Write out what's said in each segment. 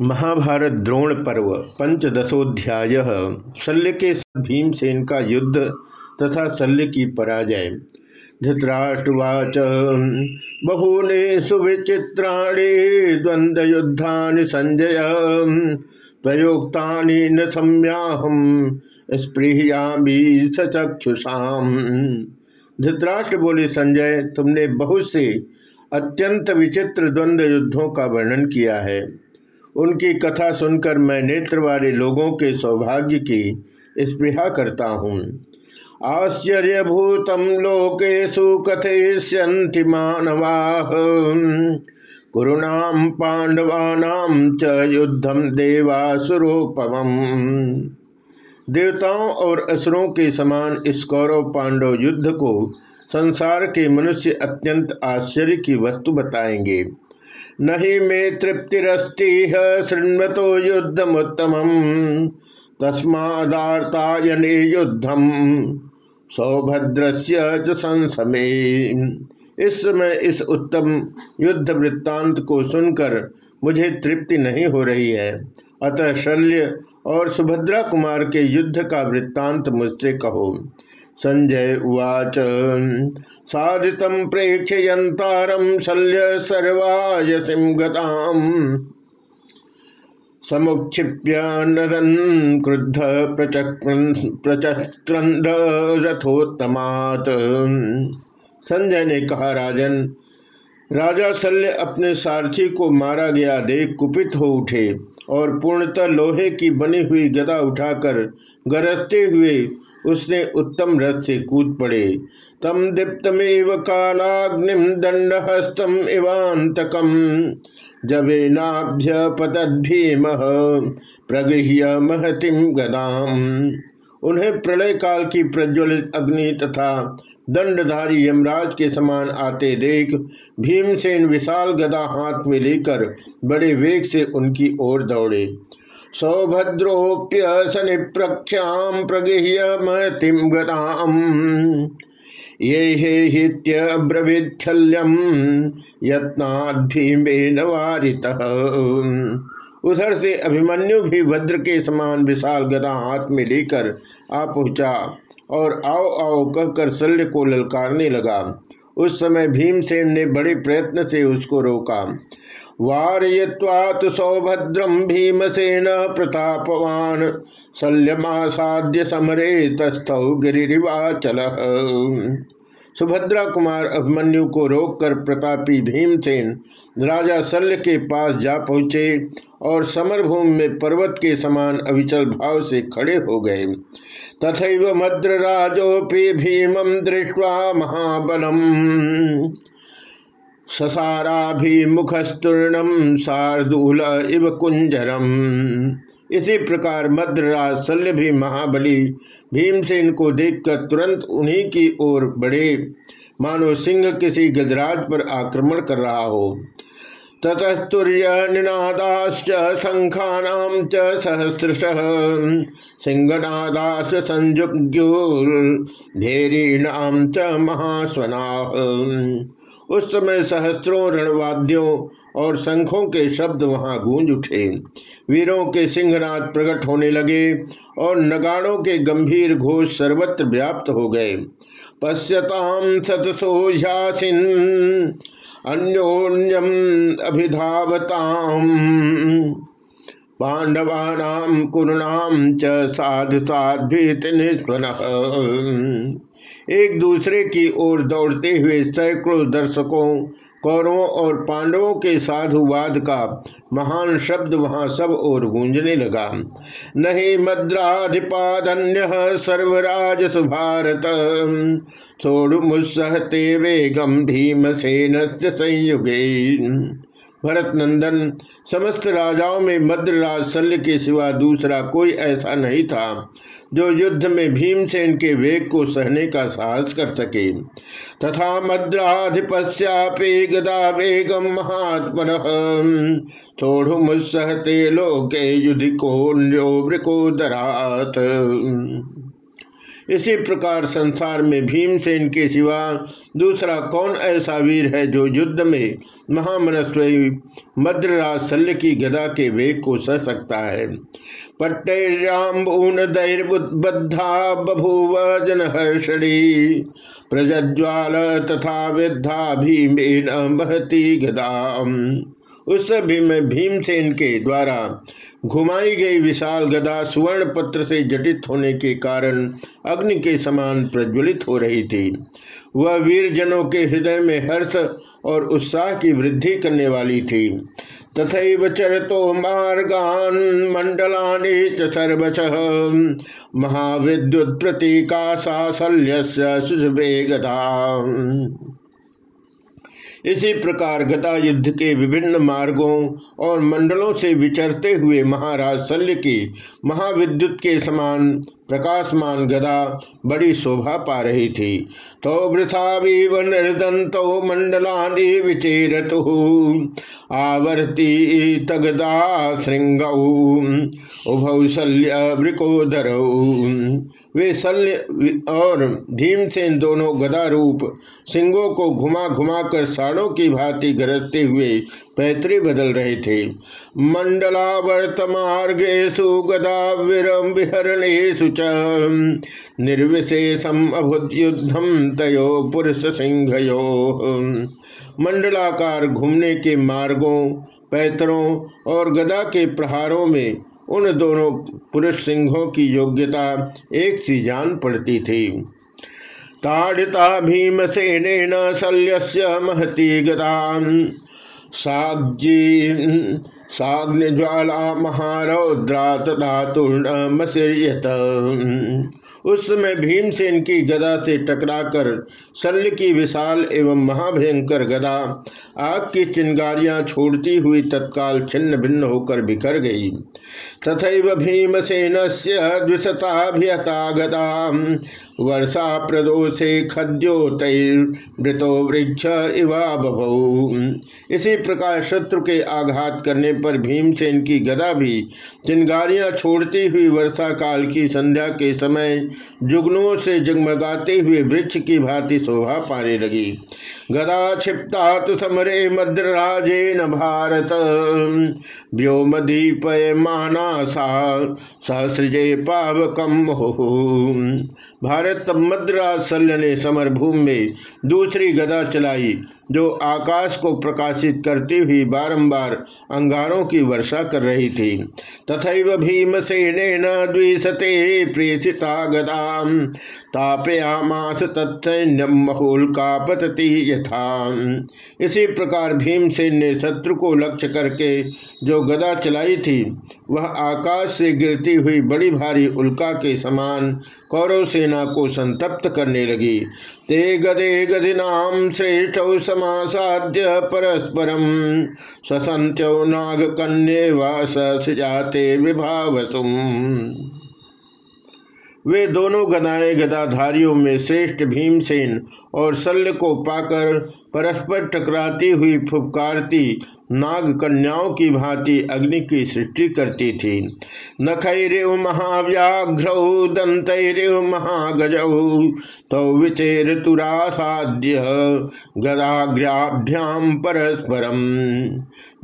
महाभारत द्रोण पर्व, पंचदशोध्याय, शल्य के भीमसेन का युद्ध तथा शल्य की पराजय। धृतराष्ट्रवाच, बहूने सुविचित्राणी द्वंद्व युद्धा संजय त्वयोक्ता न सम्याहम, स्पृहयामी सचक्षुषाम धृतराष्ट्र बोले, संजय, तुमने बहुत से अत्यंत विचित्र द्वंद्व युद्धों का वर्णन किया है। उनकी कथा सुनकर मैं नेत्र वाले लोगों के सौभाग्य की स्पृहा करता हूँ। आश्चर्यभूतम लोकेशु कथयिष्यन्ति मानवा। कुरुणाम पांडवानाम च युद्धम देवासुरोपम देवताओं और असुरों के समान इस कौरव पांडव युद्ध को संसार के मनुष्य अत्यंत आश्चर्य की वस्तु बताएँगे। नहीं मे तृप्तिरस्ति शृण्वतो युद्धमुत्तम तस्मादार्तायने युद्धम सौभद्र संसमे। इस समय इस उत्तम युद्ध वृत्तांत को सुनकर मुझे तृप्ति नहीं हो रही है। अतः शल्य और सुभद्रा कुमार के युद्ध का वृत्तांत मुझसे कहो। संजय उवाच। साधित प्रेक्षयंतारम शल्य सर्वायसिम गताम समुक्षिप्य नरन क्रुद्ध प्रचक्रंद रथोत्तमात संजय ने कहा, राजन, राजा शल्य अपने सारथी को मारा गया देख कुपित हो उठे और पूर्णतः लोहे की बनी हुई गदा उठाकर गरजते हुए उसने उत्तम रथ से कूद पड़े। तम दीप्तमेव कालाग्निम दंडहस्तम इवांतकम जवेनाभ्य भीम प्रगृह्य महतिम गदाम। उन्हें प्रलय काल की प्रज्वलित अग्नि तथा दंडधारी यमराज के समान आते देख, भीमसेन विशाल गदा हाथ में लेकर बड़े वेग से उनकी ओर दौड़े। सौभद्रोप्य शनि प्रख्याम प्रगृह्य महतिम ये हे हित्यब्रवीथल्यम यत्नाभीमेन वारित। उधर से अभिमन्यु भी भद्र के समान विशाल गदा हाथ में लेकर आ पहुँचा और आओ आओ कहकर शल्य को ललकारने लगा। उस समय भीमसेन ने बड़े प्रयत्न से उसको रोका। वारय्वात सौभद्रम भीमसेन प्रतापवान शल्यमासाद्य समरे तस्थौ गिरिवाचल सुभद्रा कुमार अभिमन्यु को रोककर प्रतापी भीमसेन राजा शल्य के पास जा पहुँचे और समरभूमि में पर्वत के समान अविचल भाव से खड़े हो गए। तथा मद्रराजोपि भीमं दृष्टवा महाबलम। ससाराभिमुखस्तूर्णम शार्दूल इव कुंजरम इसी प्रकार मद्रराज शल्य भी महाबली भीमसेन को देखकर तुरंत उन्हीं की ओर बढ़े। मानो सिंह किसी गजराज पर आक्रमण कर रहा हो। ततस्तुर्य निनादाश्च शंखानाम च सहस्रश। संजुग्युर्धेरीणाम च महास्वना। उस समय सहस्त्रों रणवाद्यों और शंखों के शब्द वहाँ गूंज उठे। वीरों के सिंहनाद प्रकट होने लगे और नगाड़ों के गंभीर घोष सर्वत्र व्याप्त हो गए। पश्यताम सतसोझासिन अन्योन्यम अभिधावताम। कुरुणाम च साधु साध्भित एक दूसरे की ओर दौड़ते हुए सैकड़ों दर्शकों, कौरवों और पांडवों के साधुवाद का महान शब्द वहाँ सब ओर गूंजने लगा। नहीं मद्राधिपादन्य सर्वराज सुभारत छोड़ मुस्सहते वेगम भीमसेन संयुगे। भरत नंदन समस्त राजाओं में मद्रराज शल्य के सिवा दूसरा कोई ऐसा नहीं था, जो युद्ध में भीमसेन के वेग को सहने का साहस कर सके। तथा मद्राधिपस्यापे गदा वेगम महात्मन थोड़ मुस्सहते लोके युधिको वृकोदरात इसी प्रकार संसार में भीमसेन के सिवा दूसरा कौन ऐसा वीर है जो युद्ध में महामनस्वी मद्रराज शल्य की गदा के वेग को सह सकता है? पट्टेजाबून दैर्बुद्धा बभूव जनहर्षणी प्रज्वाल तथा विद्धा भीमेन महती गदा उस समय में भीमसेन के द्वारा घुमाई गई विशाल गदा सुवर्ण पत्र से जटित होने के कारण अग्नि के समान प्रज्वलित हो रही थी। वह वीर जनों के हृदय में हर्ष और उत्साह की वृद्धि करने वाली थी। तथा चरतो मार्गान मंडलानि च सर्वश। महाविद्युत प्रतीका साशल्य गदा। इसी प्रकार गदा युद्ध के विभिन्न मार्गों और मंडलों से विचरते हुए महाराज शल्य की महाविद्युत के समान प्रकाशमान गदा बड़ी शोभा पा रही थी। तो वृथावीव निर्दंतो मंडलानी विचेरतु। आवर्ती तगदा श्रृंग उभौ शल्य वृकोदर। वे शल्य और भीमसेन दोनों गदा रूप सिंगों को घुमा घुमा कर साड़ों की भांति गरजते हुए पैतृ बदल रहे थे। मंडलावर्त मार्गेशु गदा विरम विहरणेशु च निर्विशेषम अभुत युद्धम तयो पुरुष सिंहयो। मंडलाकार घूमने के मार्गों, पैतरों और गदा के प्रहारों में उन दोनों पुरुष सिंहों की योग्यता एक सी जान पड़ती थी। ताड़िता भीमसेन शल्य महती गदा साग्जी साग्निज्वाला महारौद्रा तथा तूर्णमसिर्यत उस समय भीमसेन की गदा से टकराकर शल्य की विशाल एवं महाभयंकर गदा आग की चिंगारियाँ छोड़ती हुई तत्काल छिन्न भिन्न होकर बिखर गई। तथा भीमसेन से द्विशताभिहता गदा, वर्षा प्रदोषे खद्योतृतो वृक्ष इवा बभौ। इसी प्रकार शत्रु के आघात करने पर भीमसेन की गदा भी चिंगारियाँ छोड़ती हुई वर्षा काल की संध्या के समय जुगनुओं से जगमगाते हुए वृक्ष की भांति शोभा पाने लगी। गदा क्षिप्ता तो समरे मद्रराजे न भारत व्योमदीप मानासा सहसृजे पावकम हो भारत तब मद्राज शल्य ने समर भूमि में दूसरी गदा चलाई, जो आकाश को प्रकाशित करती हुई बारंबार अंगारों की वर्षा कर रही थी। तथा भीमसेन द्विशते प्रेषिता गदा तापयामास तत्सैन्यम महोल का पतती यथा। इसी प्रकार भीमसेन ने शत्रु को लक्ष्य करके जो गदा चलाई थी, वह आकाश से गिरती हुई बड़ी भारी उल्का के समान कौरव सेना को संतप्त करने लगी। ते गदे गदिनाम श्रेष्ठ समासाद्य परस्परम ससंत्यो नाग कन्ये वास जाते विभावसुम। वे दोनों गदाएँ गदाधारियों में श्रेष्ठ भीमसेन और शल्य को पाकर परस्पर टकराती हुई फुफकारती नाग कन्याओं की भांति अग्नि की सृष्टि करती थी। नखैरिव महाव्याघ्र, दंतरिव महागजौ तो विचेर तुरासाद्य गदाग्राभ्याम परस्परम।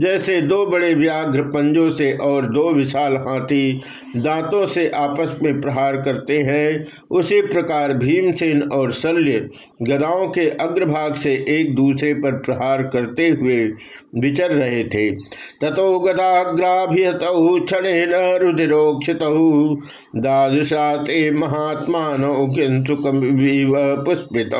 जैसे दो बड़े व्याघ्र पंजों से और दो विशाल हाथी दांतों से आपस में प्रहार करते हैं, उसी प्रकार भीमसेन और शल्य गदाओं के अग्रभाग से एक दूसरे पर प्रहार करते हुए विचर रहे थे। ततो गदाग्राभिहत क्षण रुधिरोक्षित। दादशा महात्मा किंतु पुष्पित।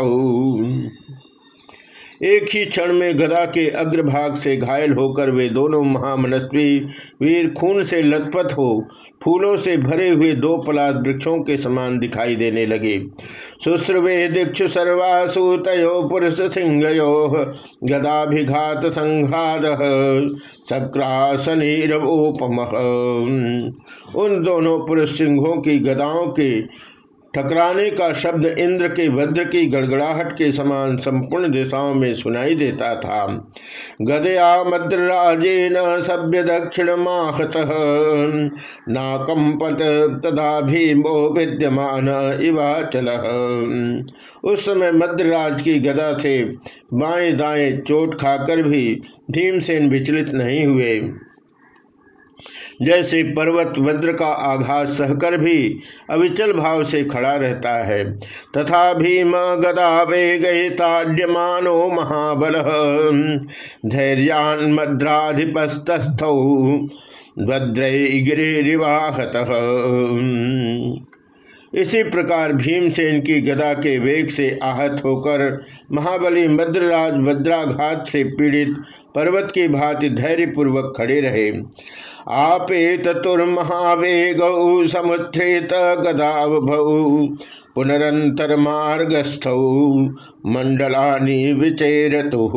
एक ही क्षण में गदा के अग्रभाग से घायल होकर वे दोनों महामनस्वी वीर खून से लथपथ हो, फूलों से भरे हुए दो पलाद वृक्षों के समान दिखाई देने लगे। शुश्रवे दीक्षु सर्वासु तयो पुरुष सिंहयो, गदाभिघात संघ्राद, सक्रासनीरवोपम। उन दोनों पुरुष सिंहों की गदाओं के ठकराने का शब्द इंद्र के वज्र की गड़गड़ाहट के समान संपूर्ण दिशाओं में सुनाई देता था। गदया न सभ्य दक्षिण माहत नाकंपत तदा भीमो विद्यमान इवाचल उस समय मद्रराज की गदा से बाएँ दाएँ चोट खाकर भी भीमसेन विचलित नहीं हुए। जैसे पर्वत वज्र का आघात सहकर भी अविचल भाव से खड़ा रहता है। तथा भीम गदा वे गए ताड्यमानो महाबल। धैर्यान मद्राधिपस्तस्थ। भद्रिवाहत इसी प्रकार भीमसेन की गदा के वेग से आहत होकर महाबली मद्रराज वज्राघात से पीड़ित पर्वत की भांति धैर्यपूर्वक खड़े रहे। आपे तुर्महावेग समुत्थेत गदावभौ पुनरंतर मार्गस्थ, मंडलानी विचेरतु।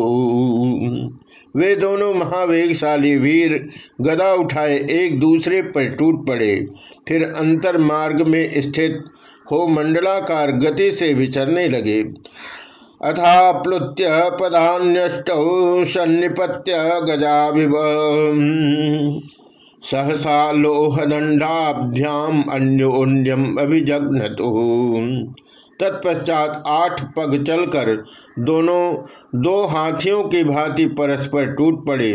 वे दोनों महावेगशाली वीर गदा उठाए, एक दूसरे पर टूट पड़े। फिर अंतर मार्ग में स्थित हो मंडलाकार गति से विचरने लगे। अथा प्लुत्य पदान्यष्ट सन्निपत्य गजा सहसा लोहदंडाभ्याम अन्योन्यम अभिजग्नतु। तत्पश्चात आठ पग चलकर दोनों, दो हाथियों की भांति परस्पर टूट पड़े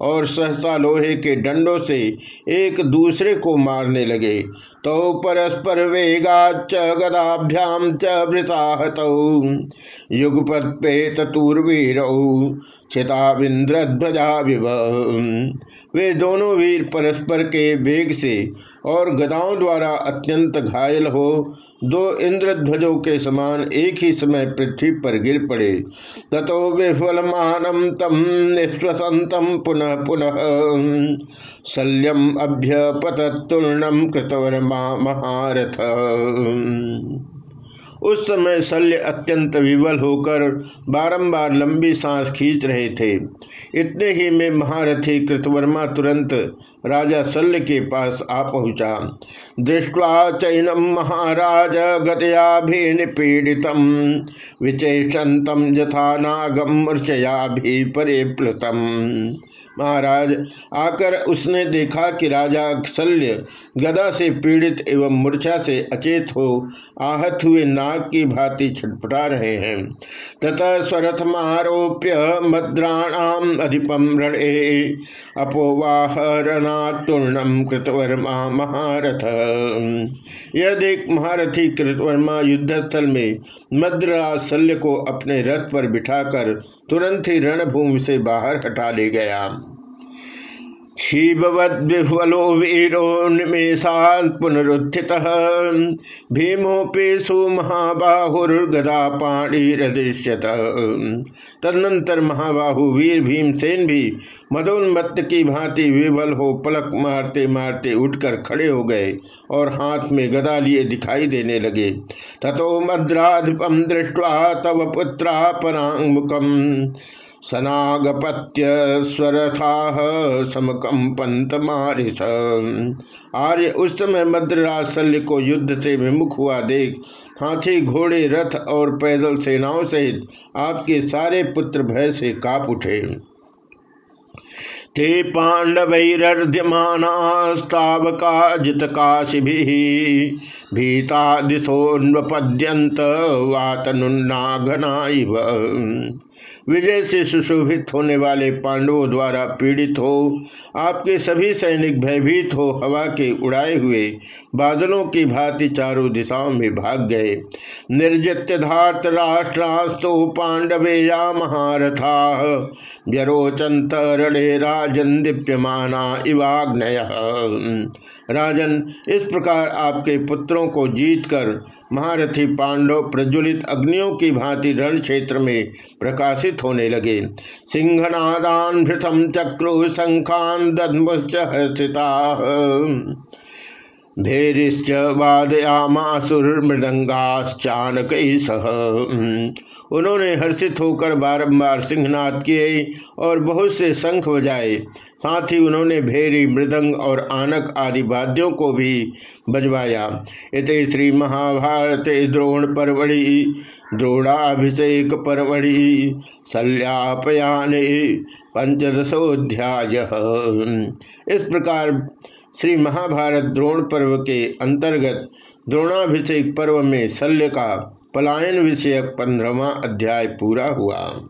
और सहसा लोहे के डंडों से एक दूसरे को मारने लगे। तो परस्पर वेगा च गदाभ्याम च वृताहत युगपत पेतूर्वीर चिताविंद्रध्वजा विव वे दोनों वीर परस्पर के वेग से और गदाओं द्वारा अत्यंत घायल हो, दो इंद्रध्वजों के समान एक ही समय पृथ्वी पर गिर पड़े। ततो विफलमानम तम निश्वसंतम पुनः पुनः शल्यम अभ्यपतुर्णम कृतवर्मा महारथ। उस समय शल्य अत्यंत विवल होकर बारंबार लंबी सांस खींच रहे थे। इतने ही में महारथी कृतवर्मा तुरंत राजा शल्य के पास आ पहुँचा। दृष्टवा चैनम महाराज गतया भी निपीड़ित विचेषंतम यथा नागम मूर्चया भी परे प्लुतम महाराज, आकर उसने देखा कि राजा शल्य गदा से पीड़ित एवं मूर्छा से अचेत हो आहत हुए नाग की भांति छटपटा रहे हैं। तथा स्वरथ मारोप्य मद्राणाम अधिपम रणे। अपोवाहरणातुर्णम कृतवर्मा महारथ। यह देख महारथी कृतवर्मा युद्धस्थल में मद्रा शल्य को अपने रथ पर बिठाकर तुरंत ही रणभूमि से बाहर हटा ले गया। क्षीबवद्विह्वलो वीरो निमेषात् पुनरुत्थित। भीमोपेशु महाबाहुर्गदा पाणीरदृश्यत तदनंतर महाबाहु वीर भीमसेन भी मदोन्मत्त की भांति विवल हो पलक मारते मारते उठकर खड़े हो गए और हाथ में गदा लिए दिखाई देने लगे। तथो मद्राधिपम दृष्टवा तव पुत्रा परांग मुखम सनागपत्य स्वरथा समकंपंत मारिस आर्य उस समय मद्रराज शल्य को युद्ध से विमुख हुआ देख, हाथी, घोड़े, रथ और पैदल सेनाओं सहित आपके सारे पुत्र भय से काप उठे। ते पांडवैरर्ध्यमानास्तावका जितकाशि भीता दिशोन्वपद्यंत वातनुन्नाघना विजय से सुशोभित होने वाले पांडवों द्वारा पीड़ित हो, आपके सभी सैनिक भयभीत हो, हवा के उड़ाए हुए बादलों की भांति चारों दिशाओं में भाग गए। निर्जित्य धात राष्ट्रास्तु पांडवे या महारथा व्यरोचंत रणे राजन दीप्यमाना इवाग्नय। राजन, इस प्रकार आपके पुत्रों को जीतकर महारथी पांडव प्रज्वलित अग्नियों की भांति रण क्षेत्र में प्रकाशित होने लगे। सिंहनादान भृतम चक्रु शंखान दधमुश्च भेरिश्च वादयामासुरमृदंगाश्चानक सह। उन्होंने हर्षित होकर बारंबार सिंहनाद किए और बहुत से शंख बजाए। साथ ही उन्होंने भेरी, मृदंग और आनक आदि वाद्यों को भी बजवाया। इत श्री महाभारत द्रोण परवड़ी द्रोणाभिषेक परवड़ी शल्यापयाने पंचदशोध्याय इस प्रकार श्री महाभारत द्रोण पर्व के अंतर्गत द्रोणाभिषेक पर्व में शल्य का पलायन विषयक पंद्रहवा अध्याय पूरा हुआ।